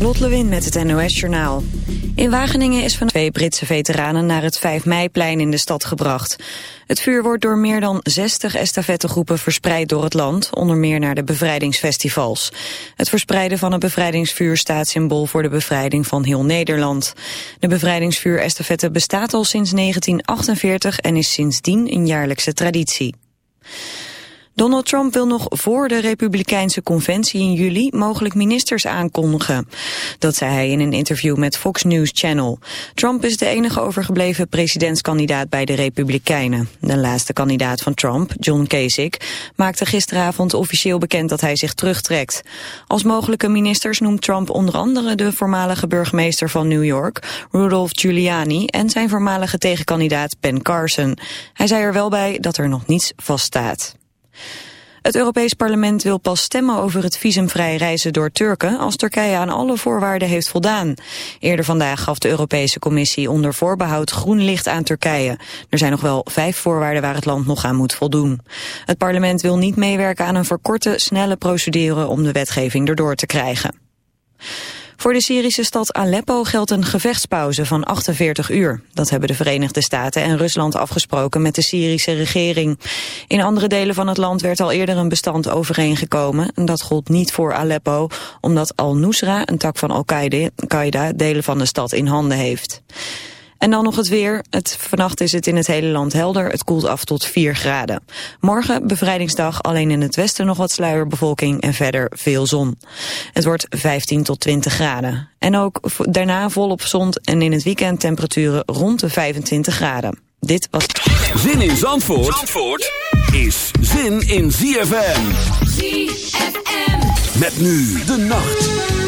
Lot Lewin met het NOS-journaal. In Wageningen is van twee Britse veteranen naar het 5 meiplein in de stad gebracht. Het vuur wordt door meer dan 60 estafettegroepen verspreid door het land, onder meer naar de bevrijdingsfestivals. Het verspreiden van het bevrijdingsvuur staat symbool voor de bevrijding van heel Nederland. De bevrijdingsvuur-estafette bestaat al sinds 1948 en is sindsdien een jaarlijkse traditie. Donald Trump wil nog voor de Republikeinse conventie in juli mogelijk ministers aankondigen. Dat zei hij in een interview met Fox News Channel. Trump is de enige overgebleven presidentskandidaat bij de Republikeinen. De laatste kandidaat van Trump, John Kasich, maakte gisteravond officieel bekend dat hij zich terugtrekt. Als mogelijke ministers noemt Trump onder andere de voormalige burgemeester van New York, Rudolph Giuliani, en zijn voormalige tegenkandidaat Ben Carson. Hij zei er wel bij dat er nog niets vaststaat. Het Europees Parlement wil pas stemmen over het visumvrij reizen door Turken als Turkije aan alle voorwaarden heeft voldaan. Eerder vandaag gaf de Europese Commissie onder voorbehoud groen licht aan Turkije. Er zijn nog wel vijf voorwaarden waar het land nog aan moet voldoen. Het parlement wil niet meewerken aan een verkorte, snelle procedure om de wetgeving erdoor te krijgen. Voor de Syrische stad Aleppo geldt een gevechtspauze van 48 uur. Dat hebben de Verenigde Staten en Rusland afgesproken met de Syrische regering. In andere delen van het land werd al eerder een bestand overeengekomen. Dat gold niet voor Aleppo, omdat al-Nusra, een tak van Al-Qaeda, delen van de stad in handen heeft. En dan nog het weer. Het, vannacht is het in het hele land helder. Het koelt af tot 4 graden. Morgen bevrijdingsdag alleen in het westen nog wat sluierbevolking en verder veel zon. Het wordt 15 tot 20 graden. En ook daarna volop zon en in het weekend temperaturen rond de 25 graden. Dit was... Zin in Zandvoort, Zandvoort is zin in ZFM. ZFM. Met nu de nacht.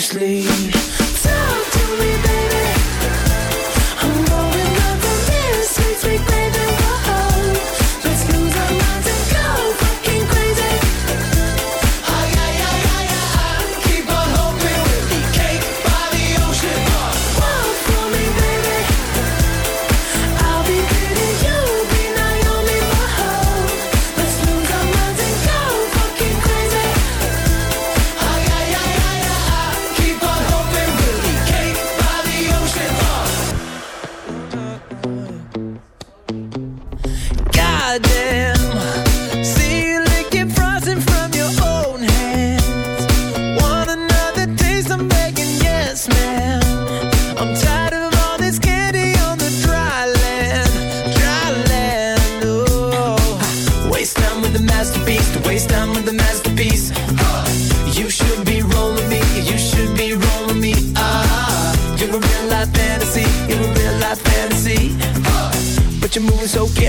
just leave.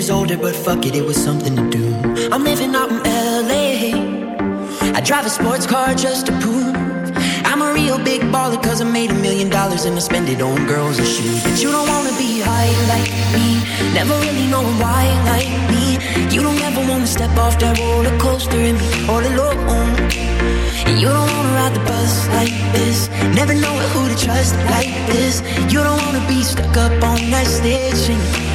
Years older, but fuck it, it was something to do. I'm living out in LA. I drive a sports car just to prove I'm a real big baller, cause I made a million dollars and I spend it on girls and shoes. But you don't wanna be high like me, never really knowing why like me. You don't ever wanna step off that roller coaster and be all alone. And you don't wanna ride the bus like this, never know who to trust like this. You don't wanna be stuck up on that stage singing,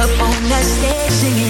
Up on that stage singing.